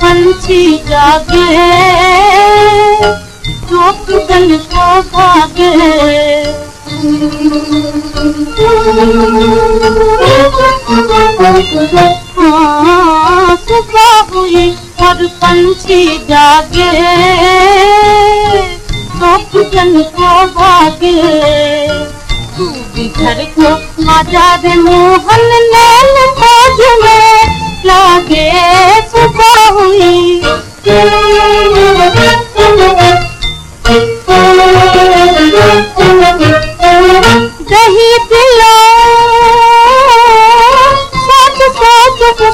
पंछी जागे चौक को हाँ, सुबह पंछी जागे गल को भागे तू भी घर को आजा रे मोहन खोज में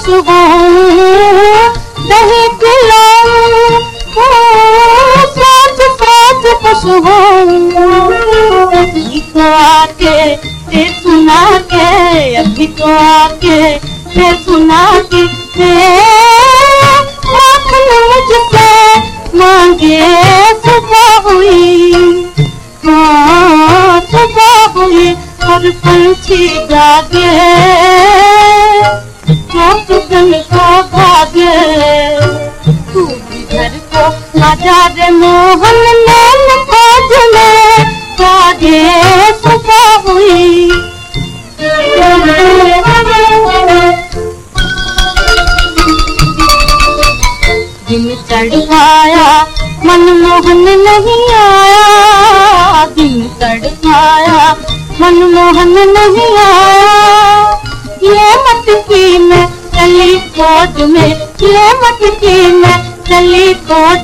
हो दही सोच सोच खुश अभी तो आके ते सुना के अभी तो आके ते सुना के मुझसे मांगे सुबह हुई हाँ सुबह हुई, और पंछी जागे। को रे मोहन नैन खोज में जागे सुबह हुई। दिन चढ़ाया मनमोहन नहीं आया। दिन चढ़ाया मनमोहन नहीं आया। ये मटकी में चली कोट में, ये मटकी में चली कोट